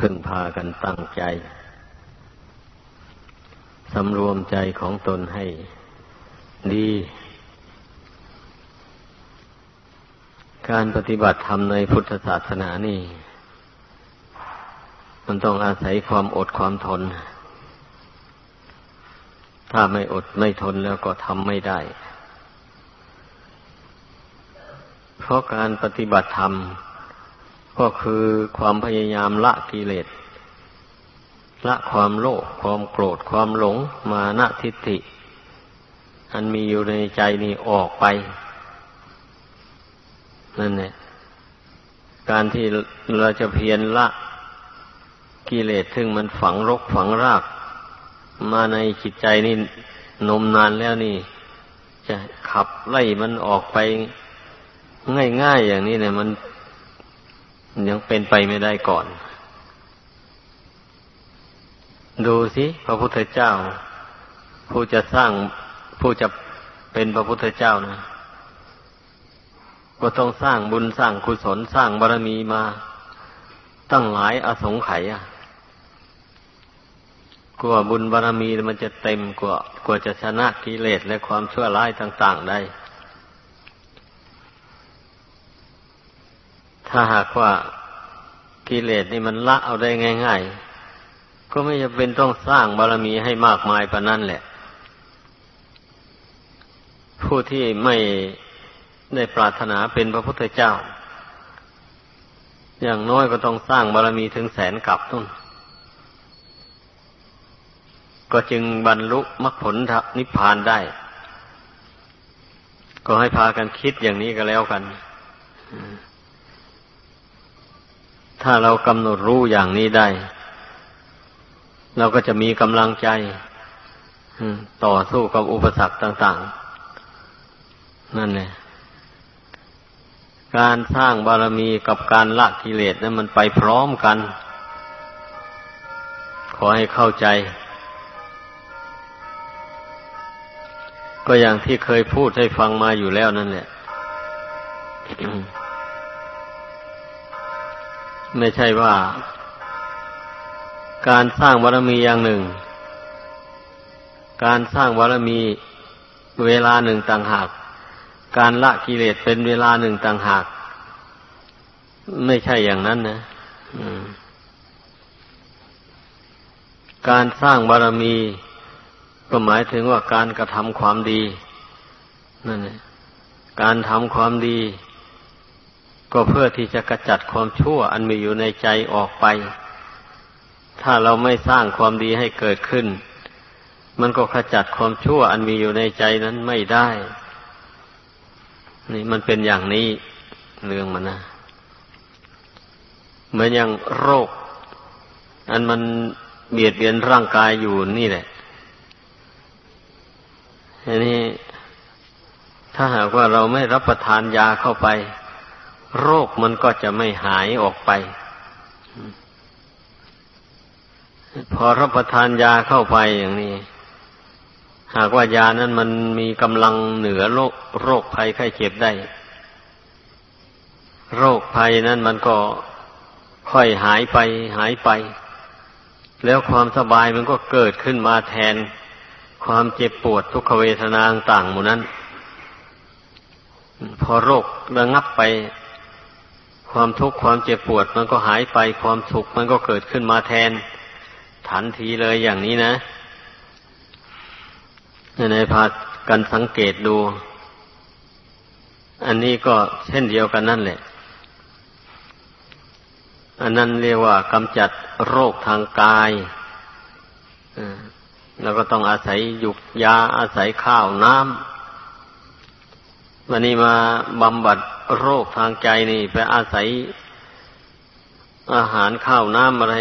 พึ่งพากันตั้งใจสำรวมใจของตนให้ดี การปฏิบัติธรรมในพุทธศาสนานี่ มันต้องอาศัยความอดความทน ถ้าไม่อดไม่ทนแล้วก็ทำไม่ได้ เพราะการปฏิบัติธรรม ก็คือความพยายามละกิเลสละความโลภความโกรธความหลงมานะทิฏฐิ อันมีอยู่ในใจนี่ออกไป นั่นเนี่ยการที่เราจะเพียรละกิเลสซึ่งมันฝังรกฝังราก มาในจิตใจนี่นมนานแล้วนี่ จะขับไล่มันออกไปง่ายๆอย่างนี้เนี่ยมัน ยังเป็นไปไม่ได้ก่อน ดูสิพระพุทธเจ้า ผู้จะสร้างผู้จะเป็นพระพุทธเจ้านะก็ต้องสร้างบุญสร้างกุศลสร้างบารมีมาตั้งหลายอสงไขยอะกลัวบุญบารมีมันจะเต็มกว่ากว่าจะชนะกิเลสและความชั่วร้ายต่าง ๆ ได้ ถ้าหากว่ากิเลสนี่มันละเอาได้ง่าย ๆ ก็ไม่จำเป็นต้องสร้างบารมีให้มากมายปานนั้นแหละ ผู้ที่ไม่ได้ปรารถนาเป็นพระพุทธเจ้า อย่างน้อยก็ต้องสร้างบารมีถึงแสนกับต้นก็จึงบรรลุมรรคผลนิพพานได้ ก็ให้พากันคิดอย่างนี้ก็แล้วกัน ถ้าเรากำหนดรู้อย่างนี้ได้ เราก็จะมีกำลังใจต่อสู้กับอุปสรรคต่าง ๆ นั่นแหละการสร้างบารมีกับการละกิเลสนั้นมันไปพร้อมกัน ขอให้เข้าใจ ก็อย่างที่เคยพูดให้ฟังมาอยู่แล้วนั่นแหละ ไม่ใช่ว่า การสร้างบารมีอย่างหนึ่ง การสร้างบารมีเวลาหนึ่งต่างหาก การละกิเลสเป็นเวลาหนึ่งต่างหาก ไม่ใช่อย่างนั้นนะการสร้างบารมีก็หมายถึงว่าการกระทำความดีนั่นแหละการทำความดี ก็เพื่อที่จะกระจัดความชั่วอันมีอยู่ในใจออกไป ถ้าเราไม่สร้างความดีให้เกิดขึ้น มันก็ขจัดความชั่วอันมีอยู่ในใจนั้นไม่ได้ นี่มันเป็นอย่างนี้เรื่องมันนะเหมือนอย่างโรค อันมันเบียดเบียนร่างกายอยู่นี่แหละอันนี้ถ้าหากว่าเราไม่รับประทานยาเข้าไป โรคมันก็จะไม่หายออกไป พอรับประทานยาเข้าไปอย่างนี้ หากว่ายานั้นมันมีกำลังเหนือโรคโรคภัยไข้เจ็บได้ โรคภัยนั้นมันก็ค่อยหายไป หายไป แล้วความสบายมันก็เกิดขึ้นมาแทนความเจ็บปวดทุกขเวทนาต่างๆหมู่นั้น พอโรคระงับไป ความทุกข์ความเจ็บปวดมันก็หายไปความสุขมันก็เกิดขึ้นมาแทนทันทีเลยอย่างนี้นะในพากันสังเกตดู อันนี้ก็เช่นเดียวกันนั่นแหละ อันนั้นเรียกว่ากำจัดโรคทางกายแล้วก็ต้องอาศัยหยุกยาอาศัยข้าวน้ำวันนี้มาบำบัด โรคทางใจนี่ไปอาศัยอาหารข้าวน้ำอะไร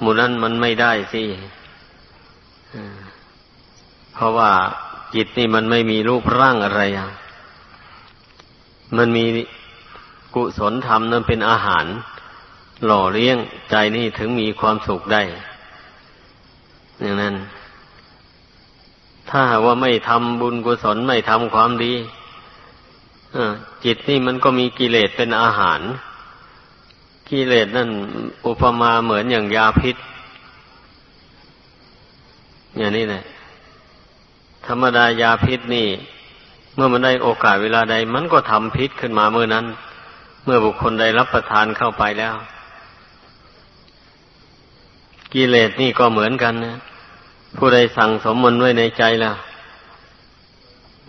หมู่นั้นมันไม่ได้สิเพราะว่าจิตนี่มันไม่มีรูปร่างอะไร มันมีกุศลธรรมนั้นเป็นอาหาร หล่อเลี้ยงใจนี่ถึงมีความสุขได้ อย่างนั้น ถ้าว่าไม่ทำบุญกุศลไม่ทำความดี จิตนี่มันก็มีกิเลสเป็นอาหาร กิเลสนั่นอุปมาเหมือนอย่างยาพิษ อย่างนี้แหละธรรมดายาพิษนี่ เมื่อมันได้โอกาสเวลาใด มันก็ทำพิษขึ้นมาเมื่อนั้น เมื่อบุคคลใดรับประทานเข้าไปแล้ว กิเลสนี่ก็เหมือนกันนะผู้ใดสั่งสมมันไว้ในใจแล้ว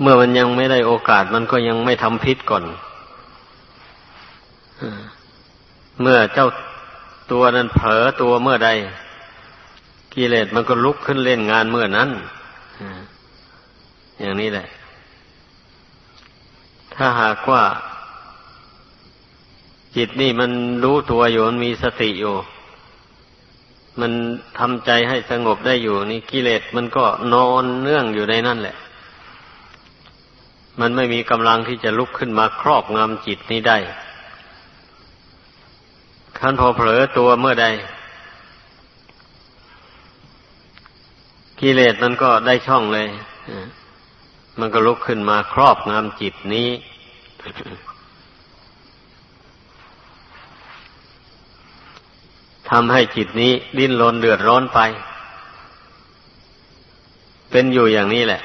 เมื่อมันยังไม่ได้โอกาสมันก็ยังไม่ทำพิษก่อน เมื่อเจ้าตัวนั้นเผลอตัวเมื่อใด กิเลสมันก็ลุกขึ้นเล่นงานเมื่อนั้น อย่างนี้แหละ ถ้าหากว่า จิตนี่มันรู้ตัวอยู่มันมีสติอยู่ มันทำใจให้สงบได้อยู่ นี่กิเลสมันก็นอนเนื่องอยู่ในนั่นแหละ มันไม่มีกำลังที่จะลุกขึ้นมาครอบงำจิตนี้ได้คันพอเผลอตัวเมื่อใด กิเลสมันก็ได้ช่องเลย มันก็ลุกขึ้นมาครอบงำจิตนี้ ทำให้จิตนี้ดิ้นรนเดือดร้อนไป เป็นอยู่อย่างนี้แหละ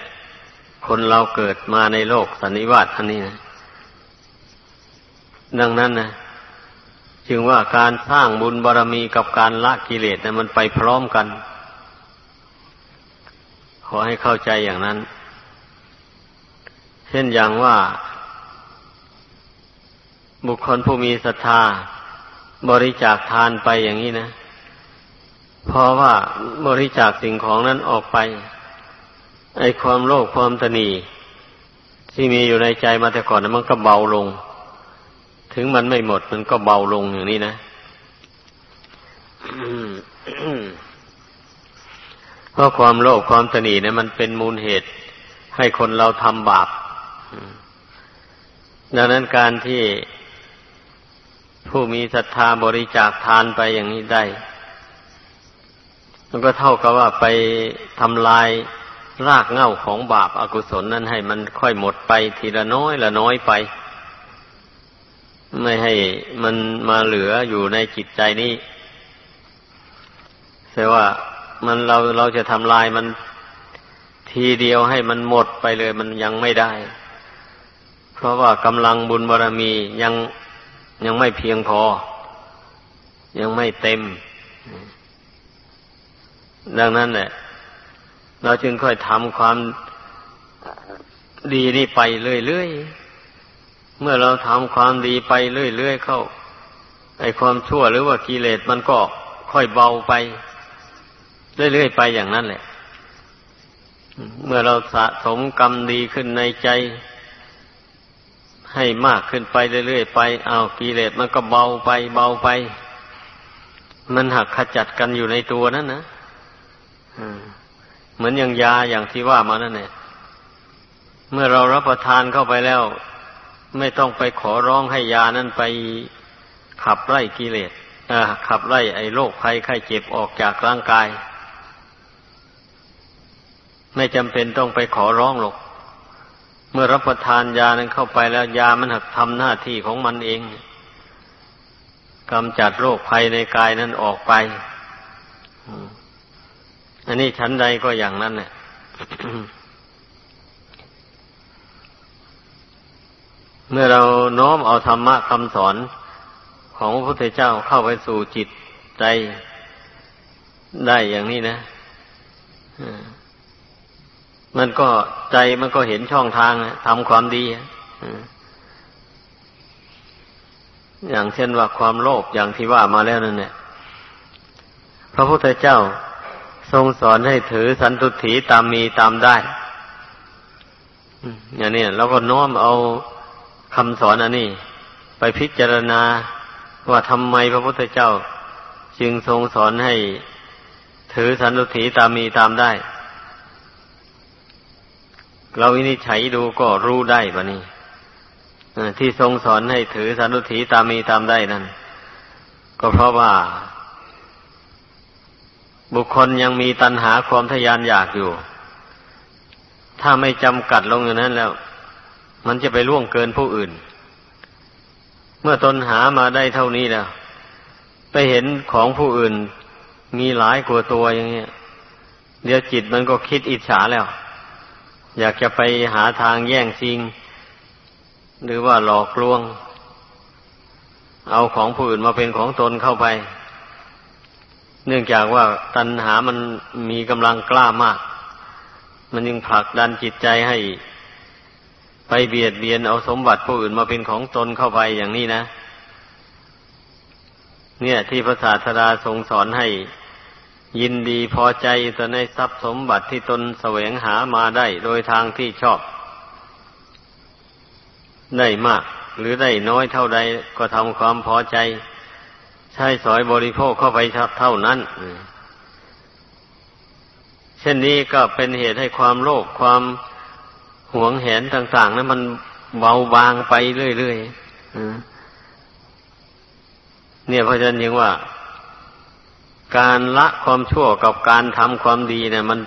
คนเราเกิดมาในโลกสันนิวาตอันนี้นะ ดังนั้นนะจึงว่าการสร้างบุญบารรมีกับการละกิเลสนะมันไปพร้อมกัน ขอให้เข้าใจอย่างนั้น เช่นอย่างว่า บุคคลผู้มีศรัทธา บริจาคทานไปอย่างนี้นะ เพราะว่าบริจาคสิ่งของนั้นออกไป ไอความโลภความตนีที่มีอยู่ในใจมาแต่ก่อนนะมันก็เบาลง ถึงมันไม่หมดมันก็เบาลงอย่างนี้นะเพราะความโลภความตนีเนะมันเป็นมูลเหตุ ให้คนเราทำบาปดังนั้นการที่ผู้มีศรัทธาบริจาคทานไปอย่างนี้ได้ มันก็เท่ากับว่าไปทำลาย รากเหง้าของบาปอากุศลนั้นให้มันค่อยหมดไปทีละน้อยละน้อยไป ไม่ให้มันมาเหลืออยู่ในจิตใจนี้แต่ว่ามันเราเราจะทำลายมันทีเดียวให้มันหมดไปเลยมันยังไม่ได้ เพราะว่ากำลังบุญบารรมียังยังไม่เพียงพอ ยังไม่เต็ม ดังนั้นแหละ เราจึงค่อยทำความดีนี่ไปเรื่อยๆ เมื่อเราทำความดีไปเรื่อยๆเข้า ไอ้ความชั่วหรือว่ากิเลสมันก็ค่อยเบาไป เรื่อยๆไปอย่างนั้นแหละ เมื่อเราสะสมกรรมดีขึ้นในใจ ให้มากขึ้นไปเรื่อยๆไปเอากิเลสมันก็เบาไปเบาไป มันหักขจัดกันอยู่ในตัวนั่นนะ เหมือนอย่างยาอย่างที่ว่ามานั่นแหละเมื่อเรารับประทานเข้าไปแล้ว ไม่ต้องไปขอร้องให้ยานั้นไปขับไล่กิเลสขับไล่ไอ้โรคภัยไข้เจ็บออกจากร่างกาย ไม่จำเป็นต้องไปขอร้องหรอก เมื่อรับประทานยานั้นเข้าไปแล้วยามันหักทำหน้าที่ของมันเองกำจัดโรคภัยในกายนั้นออกไป อันนี้ชั้นใดก็อย่างนั้นเนี่ยเมื่อเราโน้มเอาธรรมะคำสอนของพระพุทธเจ้าเข้าไปสู่จิตใจได้อย่างนี้นะมันก็ใจมันก็เห็นช่องทางทำความดีอย่างเช่นว่าความโลภอย่างที่ว่ามาแล้วนั่นเนี่ยพระพุทธเจ้า ทรงสอนให้ถือสันตุถีตามมีตามได้อย่างนี้เราก็น้อมเอาคำสอนอันนี้ ไปพิจารณาว่าทำไมพระพุทธเจ้า จึงทรงสอนให้ถือสันตุถีตามมีตามได้ เราวินิจฉัยดูก็รู้ได้ปะนี่ที่ทรงสอนให้ถือสันตุถีตามมีตามได้นั่นก็เพราะว่า บุคคลยังมีตัณหาความทยานอยากอยู่ ถ้าไม่จำกัดลงอย่างนั้นแล้ว มันจะไปล่วงเกินผู้อื่น เมื่อตนหามาได้เท่านี้แล้ว ไปเห็นของผู้อื่น มีหลายกว่าตัวอย่างเงี้ย เดี๋ยวจิตมันก็คิดอิจฉาแล้ว อยากจะไปหาทางแย่งชิง หรือว่าหลอกลวง เอาของผู้อื่นมาเป็นของตนเข้าไป เนื่องจากว่าตัณหามันมีกำลังกล้ามาก มันยังผลักดันจิตใจให้ ไปเบียดเบียนเอาสมบัติผู้อื่นมาเป็นของตนเข้าไปอย่างนี้นะ เนี่ย ที่พระศาสดาทรงสอนให้ ยินดีพอใจต่อในทรัพย์สมบัติที่ตนแสวงหามาได้โดยทางที่ชอบ ได้มาก หรือได้น้อยเท่าใดก็ทำความพอใจ ช้สอยบริโภคเข้าไปเท่านั้น เช่นนี้ก็เป็นเหตุให้ความโลภความหวงแหนต่าง ๆ นั้นมันเบาบางไปเรื่อยๆเนี่ยเพราะฉะนั้นยังว่า การละความชั่วกับการทำความดีเนี่ย มัน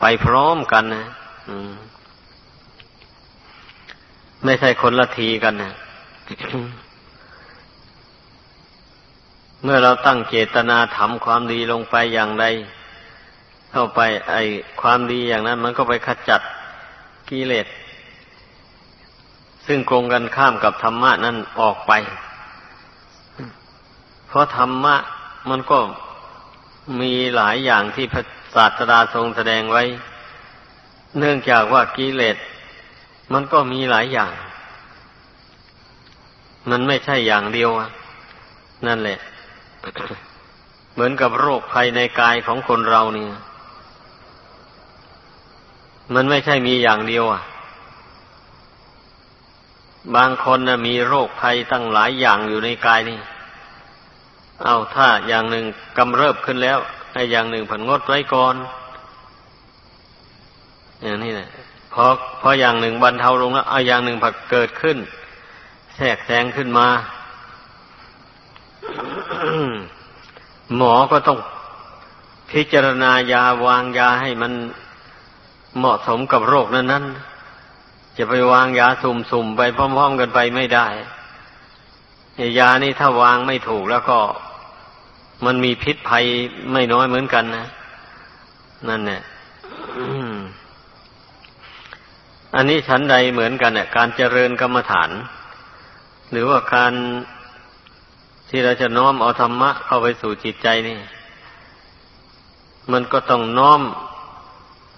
ไปพร้อมกันนะไม่ใช่คนละทีกันนะ เมื่อเราตั้งเจตนาทำความดีลงไปอย่างใดเข้าไปไอความดีอย่างนั้น มันก็ไปขจัดกิเลสซึ่งโกงกันข้ามกับธรรมะนั้นออกไป เพราะธรรมะมันก็มีหลายอย่างที่พระศาสดาทรงแสดงไว้ เนื่องจากว่ากิเลสมันก็มีหลายอย่าง มันไม่ใช่อย่างเดียวนั่นแหละ เหมือนกับโรคภัยในกายของคนเราเนี่ยมันไม่ใช่มีอย่างเดียว อะ บางคนนะมีโรคภัยตั้งหลายอย่างอยู่ในกายนี่ เอาถ้าอย่างหนึ่งกำเริบขึ้นแล้วให้อย่างหนึ่งผันงดไว้ก่อน อย่างนี้แหละพอพออย่างหนึ่งบรรเทาลงแล้วเอาอย่างหนึ่งผักเกิดขึ้น แทรกแซงขึ้นมา หมอก็ต้องพิจารณายาวางยาให้มันเหมาะสมกับโรคนั้นนั้นจะไปวางยาสุ่มๆไปพร้อม ๆ กันไปไม่ได้ ยานี่ถ้าวางไม่ถูกแล้วก็มันมีพิษภัยไม่น้อยเหมือนกันนะ นั่นเนี่ยอันนี้ชั้นใดเหมือนกันเนี่ยการเจริญกรรมฐาน หรือว่าการ ที่เราจะน้อมเอาธรรมะเข้าไปสู่จิตใจนี่ มันก็ต้องน้อม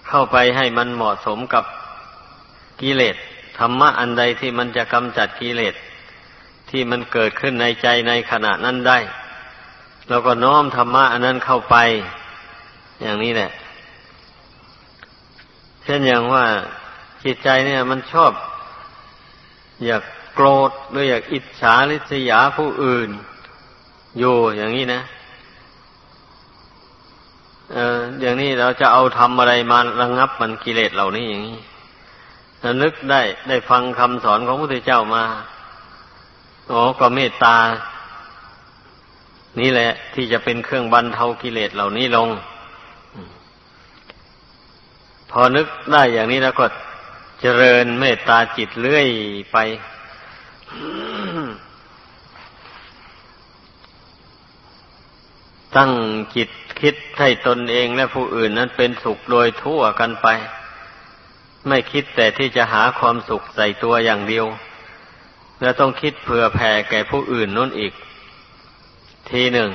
เข้าไปให้มันเหมาะสมกับกิเลสธรรมะอันใดที่มันจะกำจัดกิเลสที่มันเกิดขึ้นในใจในขณะนั้นได้เราก็น้อมธรรมะอันนั้นเข้าไป อย่างนี้แหละ เช่นอย่างว่าจิตใจเนี่ย มันชอบ อยากโกรธหรืออยากอิจฉาริษยาผู้อื่น อยู่อย่างนี้นะเอออย่างนี้เราจะเอาทำอะไรมาระงงับมันกิเลสเหล่านี้อย่างนี้นึกได้ได้ฟังคำสอนของพระพุทธเจ้ามาอ๋อก็เมตตา นี่แหละ ที่จะเป็นเครื่องบรรเทากิเลสเหล่านี้ลง พอนึกได้อย่างนี้แล้วก็เจริญเมตตาจิตเรื่อยไป ตั้งจิตคิดให้ตนเองและผู้อื่นนั้นเป็นสุขโดยทั่วกันไป ไม่คิดแต่ที่จะหาความสุขใส่ตัวอย่างเดียว แล้วต้องคิดเผื่อแผ่แก่ผู้อื่นนู่นอีก ทีหนึ่ง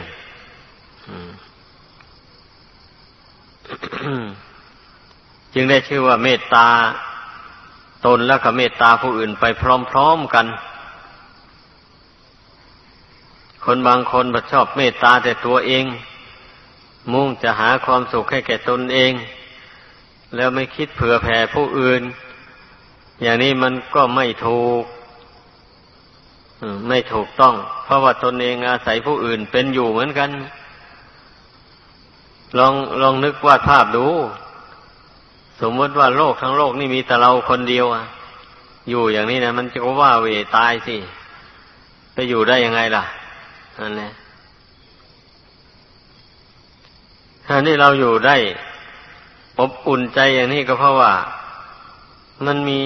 จึงได้ชื่อว่าเมตตาตนและก็เมตตาผู้อื่นไปพร้อมๆกัน คนบางคนชอบเมตตาแต่ตัวเอง มุ่งจะหาความสุขให้แก่ตนเอง แล้วไม่คิดเผื่อแผ่ผู้อื่น อย่างนี้มันก็ไม่ถูกไม่ถูกต้อง เพราะว่าตนเองอาศัยผู้อื่นเป็นอยู่เหมือนกัน ลองลองนึกวาดภาพดู สมมติว่าโลกทั้งโลกนี่มีแต่เราคนเดียวอะอยู่อย่างนี้นะมันจะว่าเวตายสิ ไปอยู่ได้ยังไงล่ะ นั่นแหละถ้านี่เราอยู่ได้อบอุ่นใจอย่างนี้ก็เพราะว่า มันมี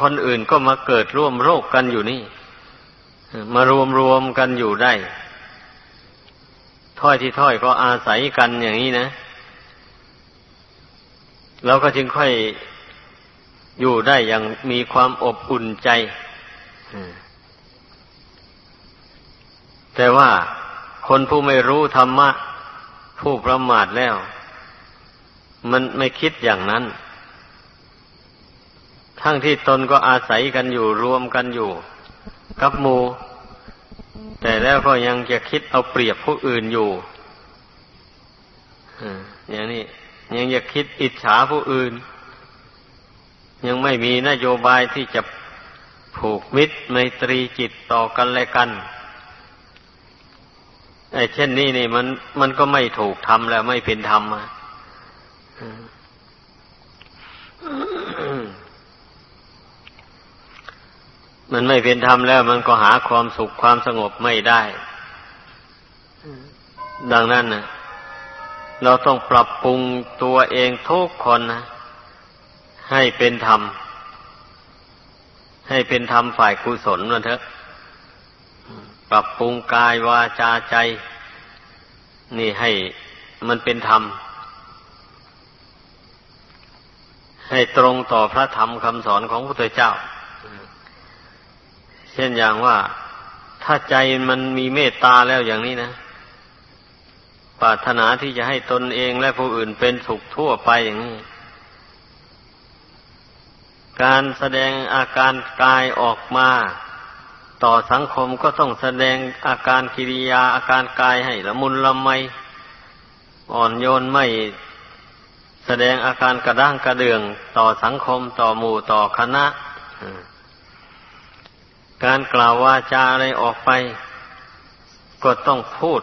คนอื่นก็มาเกิดร่วมโรคกันอยู่นี่ มารวมรวมกันอยู่ได้ ถ้อยที่ถ้อยก็อาศัยกันอย่างนี้นะเราก็จึงค่อยอยู่ได้อย่างมีความอบอุ่นใจ แต่ว่าคนผู้ไม่รู้ธรรมะ ผู้ประมาทแล้ว มันไม่คิดอย่างนั้น ทั้งที่ตนก็อาศัยกันอยู่รวมกันอยู่ กับหมูแต่แล้วก็ยังจะคิดเอาเปรียบผู้อื่นอยู่อย่างนี้ยังจะคิดอิจฉาผู้อื่น ยังไม่มีนโยบายที่จะผูกมิตรไมตรีจิตต่อกันและกันอ เช่นนี้นี่มันมันก็ไม่ถูกทำแล้วไม่เป็นธรรมมันไม่เป็นธรรมแล้ว มันก็หาความสุขความสงบไม่ได้ ดังนั้นนะเราต้องปรับปรุงตัวเองทุกคนนะให้เป็นธรรม ให้เป็นธรรมฝ่ายกุศลนั่นเถอะ ปรับปรุงกายวาจาใจ นี่ให้มันเป็นธรรม ให้ตรงต่อพระธรรมคำสอนของพระพุทธเจ้า เช่นอย่างว่าถ้าใจมันมีเมตตาแล้วอย่างนี้นะปรารถนาที่จะให้ตนเองและผู้อื่นเป็นสุขทั่วไปอย่างนี้ การแสดงอาการกายออกมา ต่อสังคมก็ต้องแสดงอาการกิริยาอาการกายให้ละมุนละไม อ่อนโยนไม่แสดงอาการกระด้างกระเดืองต่อสังคมต่อหมู่ต่อคณะ การกล่าววาจาอะไรออกไป ก็ต้องพูด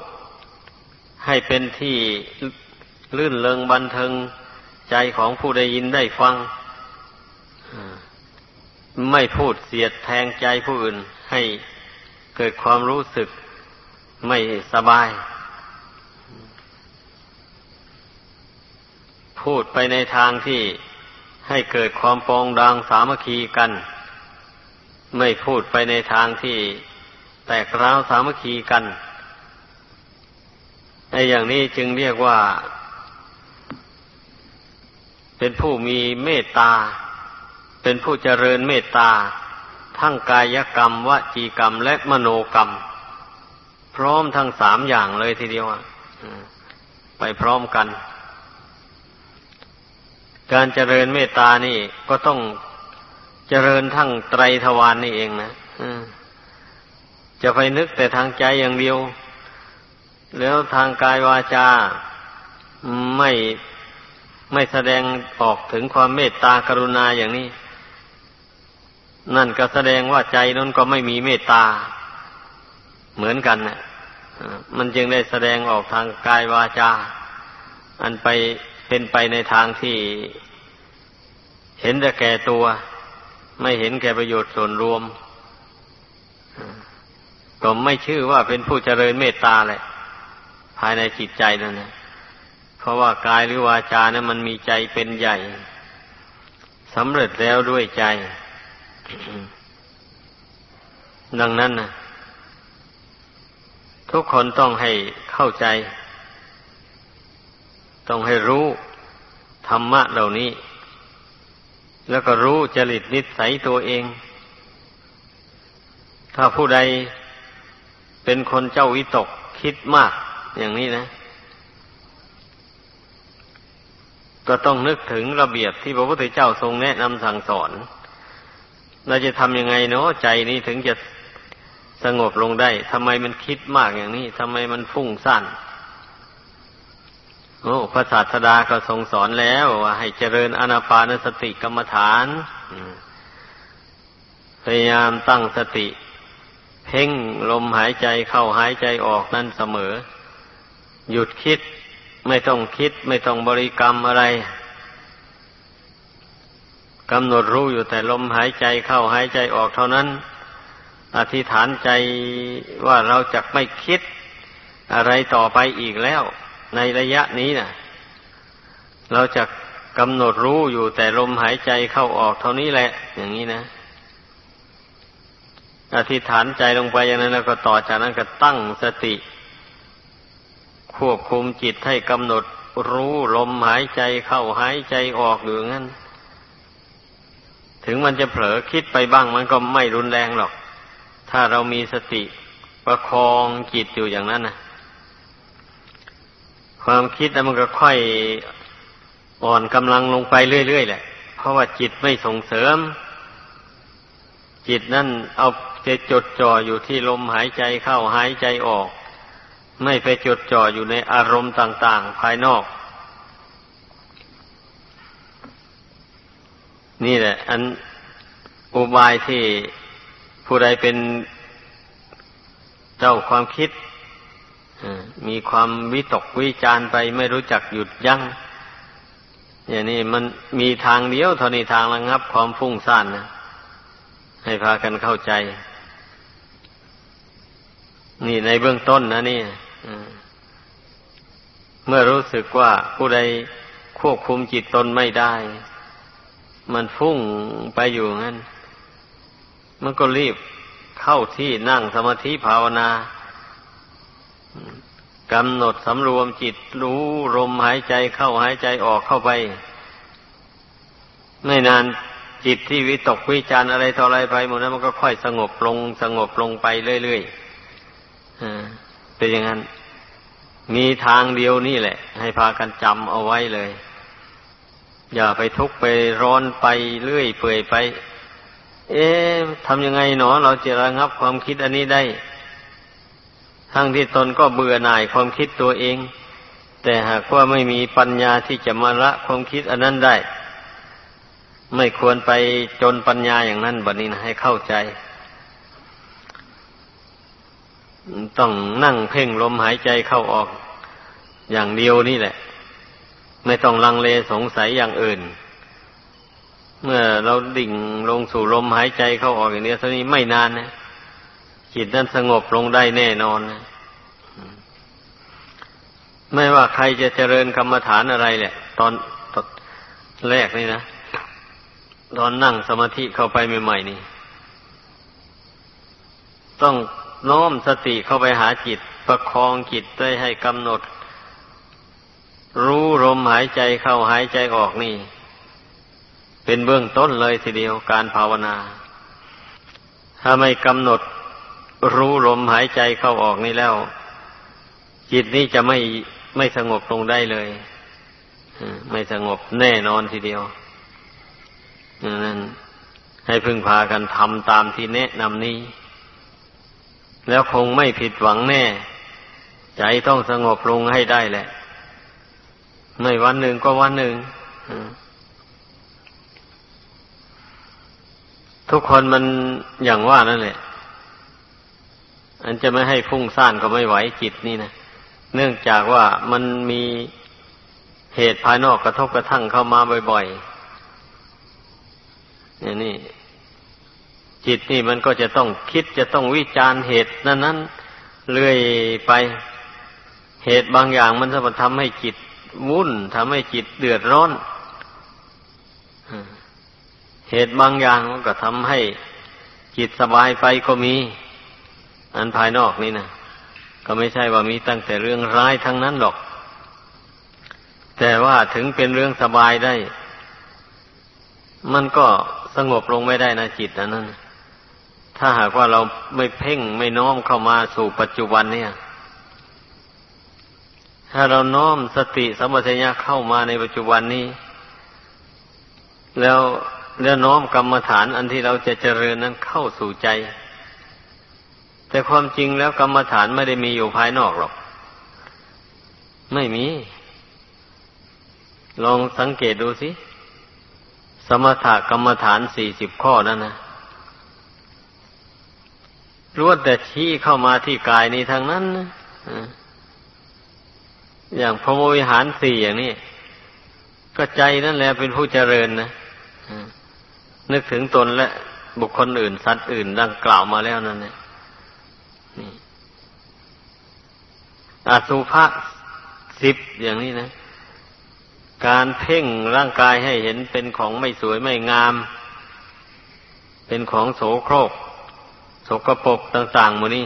ให้เป็นที่ลื่นเลงบันเทิงใจของผู้ได้ยินได้ฟัง ไม่พูดเสียดแทงใจผู้อื่น ให้เกิดความรู้สึกไม่สบาย พูดไปในทางที่ให้เกิดความปองดางสามัคคีกัน ไม่พูดไปในทางที่แตกร้าวสามัคคีกันไอ้อย่างนี้จึงเรียกว่า เป็นผู้มีเมตตา เป็นผู้เจริญเมตตา ทั้งกายกรรมวจีกรรมและมโนกรรม พร้อมทั้งสามอย่างเลยทีเดียวไปพร้อมกัน การเจริญเมตตานี่ก็ต้องเจริญทั้งไตรทวารนนี่เองนะจะไปนึกแต่ทางใจอย่างเดียว แล้วทางกายวาจาไม่ไม่แสดงออกถึงความเมตตากรุณาอย่างนี้ นั่นก็แสดงว่าใจนั้นก็ไม่มีเมตตา เหมือนกันนะมันจึงได้แสดงออกทางกายวาจา อันไปเป็นไปในทางที่ เห็นแต่แก่ตัว ไม่เห็นแก่ประโยชน์ส่วนรวมก็ไม่ชื่อว่าเป็นผู้เจริญเมตตาแหละภายในจิตใจนั่นนะเพราะว่ากายหรือวาจานะมันมีใจเป็นใหญ่สำเร็จแล้วด้วยใจ ดังนั้นนะทุกคนต้องให้เข้าใจ ต้องให้รู้ธรรมะเหล่านี้ แล้วก็รู้จริตนิสัยตัวเอง ถ้าผู้ใดเป็นคนเจ้าวิตกคิดมาก อย่างนี้นะ ก็ต้องนึกถึงระเบียบที่พระพุทธเจ้าทรงแนะนำสั่งสอน เราจะทำยังไงเนาะใจนี้ถึงจะสงบลงได้ทำไมมันคิดมากอย่างนี้ทำไมมันฟุ้งซ่านโอ้พระศาสดาก็ทรงสอนแล้วว่าให้เจริญอนาปานสติกรรมฐานพยายามตั้งสติ เพ่งลมหายใจเข้าหายใจออกนั่นเสมอ หยุดคิดไม่ต้องคิด ไม่ต้องบริกรรมอะไร กำหนดรู้อยู่แต่ลมหายใจเข้าหายใจออกเท่านั้น อธิษฐานใจว่าเราจะไม่คิดอะไรต่อไปอีกแล้ว ในระยะนี้นะเราจะกำหนดรู้อยู่แต่ลมหายใจเข้าออกเท่านี้แหละ อย่างนี้นะอธิษฐานใจลงไปอย่างนั้นแล้วก็ต่อจากนั้นก็ตั้งสติ ควบคุมจิตให้กำหนดรู้ลมหายใจเข้าหายใจออกอยู่งั้น ถึงมันจะเผลอคิดไปบ้างมันก็ไม่รุนแรงหรอก ถ้าเรามีสติประคองจิตอยู่อย่างนั้นนะความคิดมันก็ค่อยอ่อนกำลังลงไปเรื่อยๆแหละ เพราะว่าจิตไม่ส่งเสริม จิตนั่นเอาจะจดจ่ออยู่ที่ลมหายใจเข้าหายใจออก ไม่ไปจดจ่ออยู่ในอารมณ์ต่าง ๆ ภายนอก นี่แหละ อันอุบายที่ผู้ใดเป็นเจ้าความคิดมีความวิตกวิจารไปไม่รู้จักหยุดยัง้งอย่างนี้มันมีทางเดียวเท่านี้ทางระงับความฟุ้งซ่านนะให้พากันเข้าใจ นี่ในเบื้องต้นนะนี่เมื่อรู้สึกว่าผู้ใดควบคุมจิตตนไม่ได้ มันฟุ้งไปอยู่งั้น มันก็รีบเข้าที่นั่งสมาธิภาวนากำหนดสำรวมจิตรู้ลมหายใจเข้าหายใจออกเข้าไป ไม่นานจิตที่วิตกวิจารอะไรต่ออะไรไปหมดนั้นมันก็ค่อยสงบลงสงบลงไปเรื่อยๆอเป็นอย่างนั้น มีทางเดียวนี่แหละ ให้พากันจำเอาไว้เลย อย่าไปทุกข์ไปร้อนไปเรื่อยเปื่อยไป เอ๊ะทำยังไงหนอ เราจะระงับความคิดอันนี้ได้ ทั้งที่ตนก็เบื่อหน่ายความคิดตัวเอง แต่หากว่าไม่มีปัญญาที่จะมาละความคิดอันนั้นได้ ไม่ควรไปจนปัญญาอย่างนั้นบัดนี้นะให้เข้าใจ ต้องนั่งเพ่งลมหายใจเข้าออก อย่างเดียวนี่แหละ ไม่ต้องลังเลสงสัยอย่างอื่น เมื่อเราดิ่งลงสู่ลมหายใจเข้าออกอย่างนี้เท่านี้ไม่นานนะจิตนั้นสงบลงได้แน่นอนนะไม่ว่าใครจะเจริญกรรมฐานอะไรแหละตอนตอนแรกนี่นะตอนนั่งสมาธิเข้าไปใหม่ๆนี่ ต้องน้อมสติเข้าไปหาจิต ประคองจิตได้ให้กำหนด รู้ลมหายใจเข้าหายใจออกนี่ เป็นเบื้องต้นเลยทีเดียวการภาวนา ถ้าไม่กำหนดรู้ลมหายใจเข้าออกนี่แล้ว จิตนี้จะไม่ไม่สงบลงได้เลยไม่สงบแน่นอนทีเดียวนั้นให้พึ่งพากันทำตามที่แนะนำนี้ แล้วคงไม่ผิดหวังแน่ ใจต้องสงบลงให้ได้แหละ ไม่วันหนึ่งก็วันหนึ่งทุกคนมันอย่างว่านั่นแหละอันจะไม่ให้ฟุ้งซ่านก็ไม่ไหวจิตนี่นะเนื่องจากว่ามันมีเหตุภายนอกกระทบกระทั่งเข้ามาบ่อยๆนี่างนี่จิตนี่มันก็จะต้องคิดจะต้องวิจารณ์เหตุนั้นนั้นเรื่อยไป เหตุบางอย่างมันจะมาทำให้จิต วุ่นทำให้จิตเดือดร้อน เหตุบางอย่างมันก็ทำให้จิตสบายไปก็มี อันภายนอกนี่นะก็ไม่ใช่ว่ามีตั้งแต่เรื่องร้ายทั้งนั้นหรอก แต่ว่าถึงเป็นเรื่องสบายได้ มันก็สงบลงไม่ได้นะจิตนนั้น ถ้าหากว่าเราไม่เพ่งไม่น้อมเข้ามาสู่ปัจจุบันเนี่ย ถ้าเราน้อมสติสัมปชัญญะเข้ามาในปัจจุบันนี้ แล้วแล้วน้อมกรรมฐานอันที่เราจะเจริญนั้นเข้าสู่ใจ แต่ความจริงแล้วกรรมฐานไม่ได้มีอยู่ภายนอกหรอก ไม่มี ลองสังเกตดูสิ สมถกรรมฐานสี่สิบข้อนั่นนะรวดแต่ชี้เข้ามาที่กายนี้ทางนั้นนะ อย่างพรหมวิหารสี่อย่างนี้ก็ใจนั่นแหละเป็นผู้เจริญนะนึกถึงตนและบุคคลอื่น สัตว์อื่น ดังกล่าวมาแล้วนั่นเนี่ยนี่อสุภะสิบอย่างนี้นะ การเพ่งร่างกายให้เห็นเป็นของไม่สวยไม่งาม เป็นของโสโครกโสกปรกต่างๆหมดนี้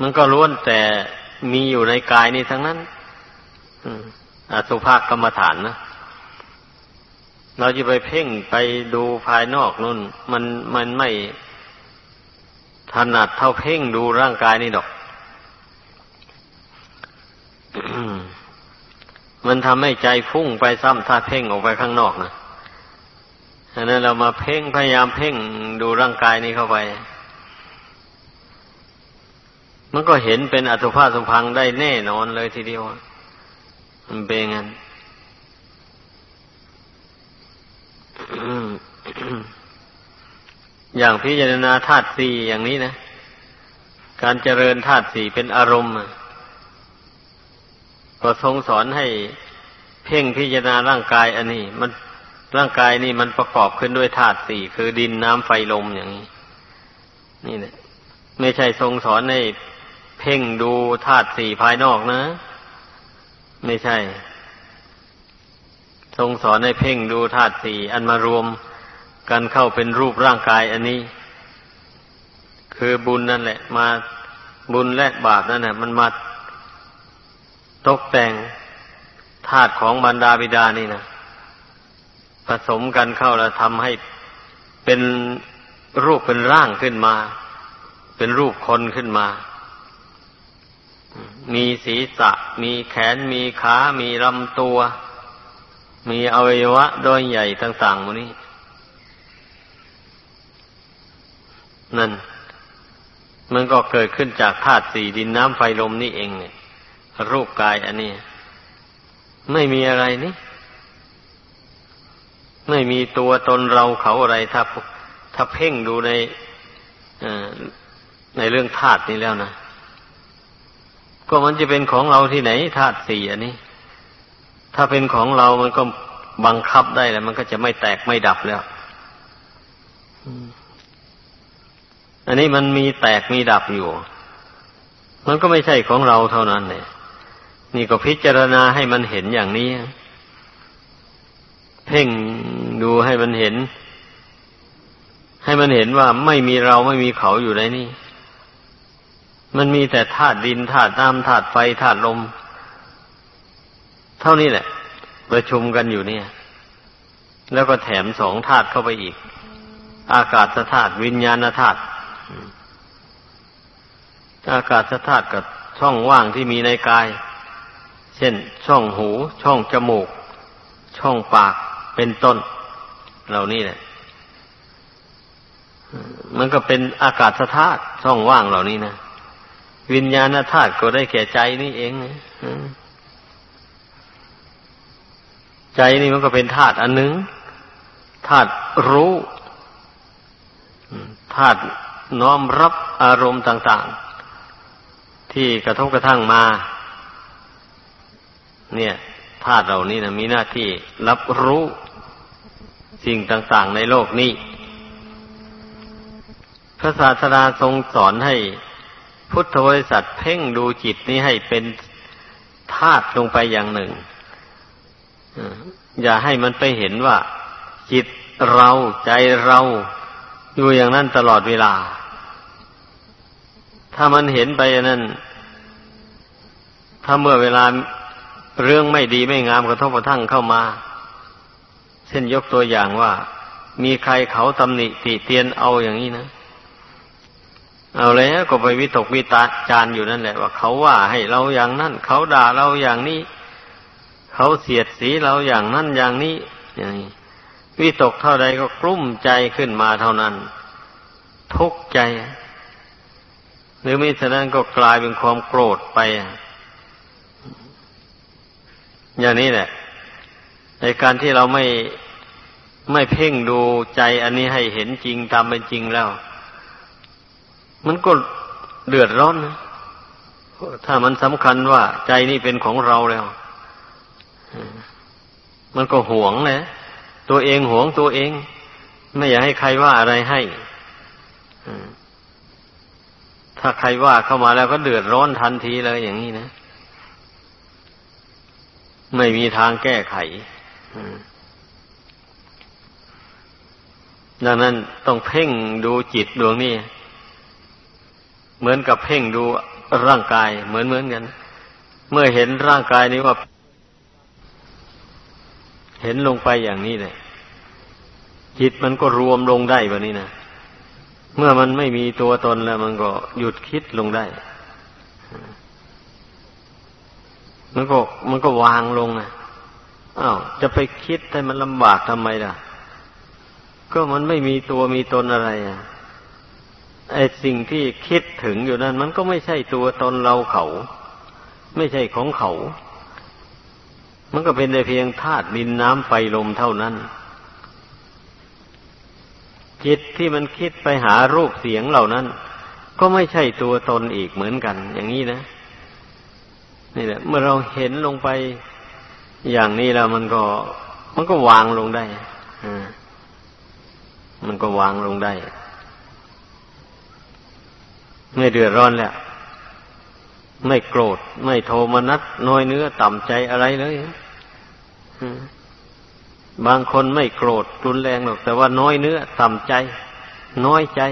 มันก็ล้วนแต่ มีอยู่ในกายนี้ทั้งนั้นอสุภากรรมฐานนะเราจะไปเพ่งไปดูภายนอกนู่น มันมันไม่ถนัดเท่าเพ่งดูร่างกายนี่ดอก มันทำให้ใจฟุ้งไปซ้ำถ้าเพ่งออกไปข้างนอกนะฉะนั้นเรามาเพ่งพยายามเพ่งดูร่างกายนี้เข้าไป มันก็เห็นเป็นอสุภาสุพังได้แน่นอนเลยทีเดียวมันเป็นงั้นอย่างพิจารณาธาตุสี่อย่างนี้นะ การเจริญธาตุสี่เป็นอารมณ์ก็ทรงสอนให้เพ่งพิจารณาร่างกาย อันนี้ มันร่างกายนี่มันประกอบขึ้นด้วยธาตุสี่คือดินน้ำไฟลมอย่างนี้ นี่แหละไม่ใช่ทรงสอนให้ เพ่งดูธาตุสี่ภายนอกนะ ไม่ใช่ ทรงสอนให้เพ่งดูธาตุสี่อันมารวมกันเข้าเป็นรูปร่างกายอันนี้ คือบุญนั่นแหละ มาบุญและบาปนั่นแหละมันมาตกแต่งธาตุของบรรดาบิดานี่นะผสมกันเข้าแล้วทำให้เป็นรูปเป็นร่างขึ้นมา เป็นรูปคนขึ้นมา มีศีรษะ มีแขน มีขา มีลำตัว มีอวัยวะโดยใหญ่ต่างๆหมดนี้ นั่น มันก็เกิดขึ้นจากธาตุสี่ดินน้ำไฟลมนี่เองเนี่ย รูปกายอันนี้ ไม่มีอะไรนี่ ไม่มีตัวตนเราเขาอะไรถ้าถ้าเพ่งดูในในเรื่องธาตุนี้แล้วนะ ก็มันจะเป็นของเราที่ไหนธาตุสี่อันนี้ ถ้าเป็นของเรามันก็บังคับได้แล้ว มันก็จะไม่แตกไม่ดับแล้วอันนี้มันมีแตกมีดับอยู่ มันก็ไม่ใช่ของเราเท่านั้นเนี่ยนี่ก็พิจารณาให้มันเห็นอย่างนี้ เพ่งดูให้มันเห็น ให้มันเห็นว่าไม่มีเราไม่มีเขาอยู่ในนี่ มันมีแต่ธาตุดินธาตุน้ำธาตุไฟธาตุลม เท่านี้แหละ ประชุมกันอยู่เนี่ย แล้วก็แถมสองธาตุเข้าไปอีก อากาศธาตุวิญญาณธาตุอากาศธาตุกับช่องว่างที่มีในกาย เช่น ช่องหู ช่องจมูก ช่องปากเป็นต้น เหล่านี้แหละมันก็เป็นอากาศธาตุช่องว่างเหล่านี้นะ วิญญาณธาตุก็ได้แก่ใจนี่เองใจนี่มันก็เป็นธาตุอันหนึ่งธาตุรู้ธาตุน้อมรับอารมณ์ต่าง ๆ ที่กระทบกระทั่งมา เนี่ยธาตุเหล่านี้นะมีหน้าที่รับรู้สิ่งต่าง ๆ ในโลกนี้ พระศาสดาทรงสอนให้ พุทธบริษัทเพ่งดูจิตนี้ให้เป็นธาตุลงไปอย่างหนึ่ง อย่าให้มันไปเห็นว่า จิตเราใจเราอยู่อย่างนั้นตลอดเวลา ถ้ามันเห็นไปอย่างนั้น ถ้าเมื่อเวลาเรื่องไม่ดีไม่งามกระทบกระทั่งเข้ามา เช่นยกตัวอย่างว่า มีใครเขาตำหนิติเตียนเอาอย่างนี้นะ เอาแล้วก็ไปวิตกวิตาจารอยู่นั่นแหละ ว่าเขาว่าให้เราอย่างนั้นเขาด่าเราอย่างนี้ เขาเสียดสีเราอย่างนั้นอย่างนี้อย่างนี้วิตกเท่าใดก็กลุ้มใจขึ้นมาเท่านั้น ทุกข์ใจ หรือมิฉะนั้นก็กลายเป็นความโกรธไป อย่างนี้แหละ ในการที่เราไม่ไม่เพ่งดูใจอันนี้ให้เห็นจริงตามเป็นจริงแล้ว มันก็เดือดร้อนนะถ้ามันสำคัญว่าใจนี่เป็นของเราแล้ว มันก็หวงนะ ตัวเองหวงตัวเอง ไม่อยากให้ใครว่าอะไรให้ ถ้าใครว่าเข้ามาแล้วก็เดือดร้อนทันทีเลยอย่างนี้นะ ไม่มีทางแก้ไข ดังนั้นต้องเพ่งดูจิตดวงนี้ เหมือนกับเพ่งดูร่างกายเหมือนเหมือนกัน เมื่อเห็นร่างกายนี้ว่า เห็นลงไปอย่างนี้เลยจิตมันก็รวมลงได้แบบนี้นะเมื่อมันไม่มีตัวตนแล้วมันก็หยุดคิดลงได้ มันก็มันก็วางลงนะอ้าวจะไปคิดให้มันลำบากทำไมล่ะ ก็มันไม่มีตัวมีตนอะไรอะ ไอ้สิ่งที่คิดถึงอยู่นั้น มันก็ไม่ใช่ตัวตนเราเขา ไม่ใช่ของเขา มันก็เป็นแต่เพียงธาตุดินน้ำไฟลมเท่านั้น จิตที่มันคิดไปหารูปเสียงเหล่านั้น ก็ไม่ใช่ตัวตนอีกเหมือนกัน อย่างนี้นะนี่แหละ เมื่อเราเห็นลงไปอย่างนี้แล้วมันก็มันก็วางลงได้อ่ามันก็วางลงได้ ไม่เดือดร้อนแล้ว ไม่โกรธ ไม่โทมนัสน้อยเนื้อต่ำใจอะไรเลยบางคนไม่โกรธรุนแรงหรอกแต่ว่าน้อยเนื้อต่ำใจ น้อยใจ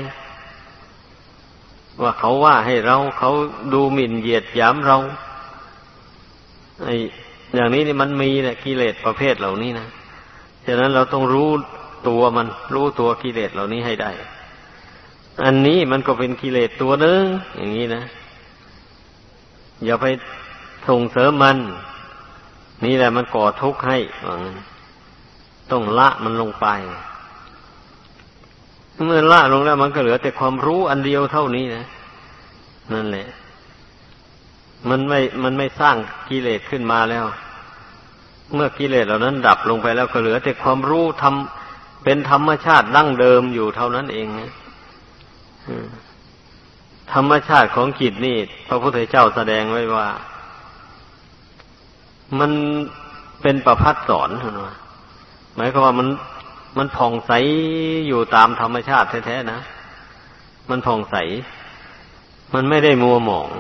ว่าเขาว่าให้เราเขาดูหมิ่นเหยียดหยามเราไออย่างนี้นี่มันมีแหละกิเลสประเภทเหล่านี้นะฉะนั้นเราต้องรู้ตัวมัน รู้ตัวกิเลสเหล่านี้ให้ได้ อันนี้มันก็เป็นกิเลสตัวหนึ่งอย่างนี้นะ อย่าไปส่งเสริมมัน นี่แหละมันก่อทุกข์ให้ต้องละมันลงไป เมื่อละลงแล้วมันก็เหลือแต่ความรู้อันเดียวเท่านี้นะนั่นแหละ มันไม่มันไม่สร้างกิเลสขึ้นมาแล้ว เมื่อกิเลสเหล่านั้นดับลงไปแล้วก็เหลือแต่ความรู้ทำเป็นธรรมชาติดั้งเดิมอยู่เท่านั้นเองนะ ธรรมชาติของจิตนี่พระพุทธเจ้าแสดงไว้ว่า มันเป็นประพัดสอนนะหมายความว่ามันมันผ่องใสอยู่ตามธรรมชาติแท้ๆนะ มันผ่องใส มันไม่ได้มัวหมอง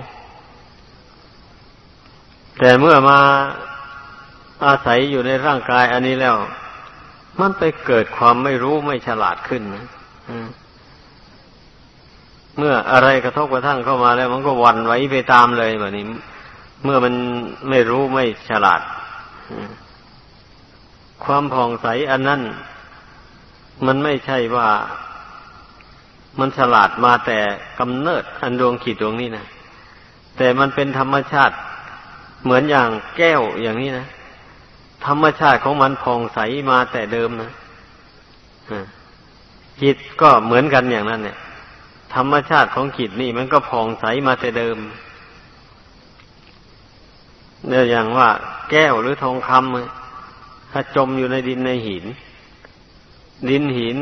แต่เมื่อมาอาศัยอยู่ในร่างกายอันนี้แล้ว มันไปเกิดความไม่รู้ไม่ฉลาดขึ้นนะ เมื่ออะไรกระทบกระทั่งเข้ามาแล้ว มันก็วันไหวไปตามเลยแบบนี้ เมื่อมันไม่รู้ไม่ฉลาด ความผ่องใสอันนั้น มันไม่ใช่ว่ามันฉลาดมาแต่กำเนิดอันดวงขีดดวงนี้นะแต่มันเป็นธรรมชาติเหมือนอย่างแก้วอย่างนี้นะธรรมชาติของมันผ่องใสมาแต่เดิมนะจิตก็เหมือนกันอย่างนั้นเนี่ย ธรรมชาติของจิตนี่มันก็ผ่องใสมาแต่เดิมเนี่ยอย่างว่า แก้วหรือทองคำถ้าจมอยู่ในดินในหิน ดินหิน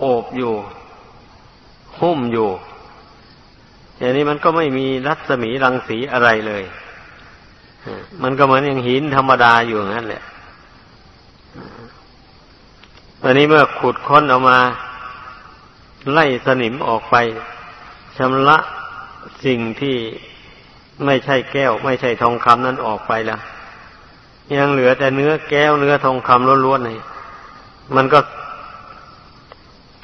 โอบอยู่ หุ้มอยู่ อย่างนี้มันก็ไม่มีรัศมีรังสีอะไรเลยมันก็เหมือนอย่างหินธรรมดาอยู่งั้นแหละตอนนี้เมื่อขุดค้นออกมา ไล่สนิมออกไปชำระสิ่งที่ไม่ใช่แก้ว ไม่ใช่ทองคำนั้นออกไปแล้วยังเหลือแต่เนื้อแก้วเนื้อทองคำล้วนๆนี่มันก็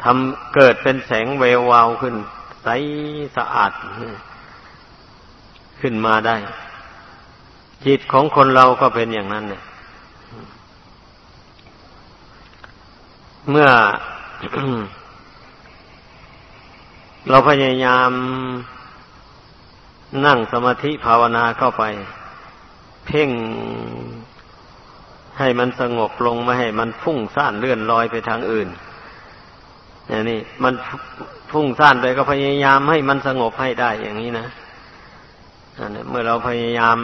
ทำเกิดเป็นแสงเวววาวขึ้น ใสสะอาด ขึ้นมาได้ จิตของคนเราก็เป็นอย่างนั้นเนี่ยเมื่อ เราพยายามนั่งสมาธิภาวนาเข้าไป เพ่งให้มันสงบลงไม่ให้มันพุ่งซ่านเลื่อนลอยไปทางอื่นอย่างนี้มันพุ่งซ่านไปก็พยายามให้มันสงบให้ได้อย่างนี้นะอันนี้เมื่อเราพยายาม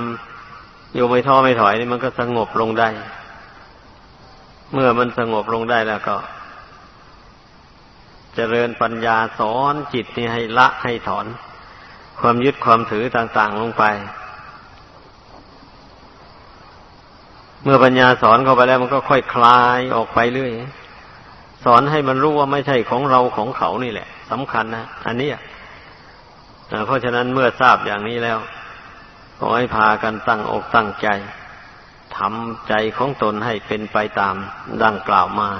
อยู่ไม่ท้อไม่ถอยนี่มันก็สงบลงได้ เมื่อมันสงบลงได้แล้วก็ เจริญปัญญาสอนจิตนี่ให้ละให้ถอน ความยึดความถือต่างๆลงไป เมื่อปัญญาสอนเข้าไปแล้วมันก็ค่อยคลายออกไปเรื่อยสอนให้มันรู้ว่าไม่ใช่ของเราของเขานี่แหละสำคัญนะอันนี้เพราะฉะนั้นเมื่อทราบอย่างนี้แล้วขอให้พากันตั้งอกตั้งใจทำใจของตนให้เป็นไปตามดังกล่าวมา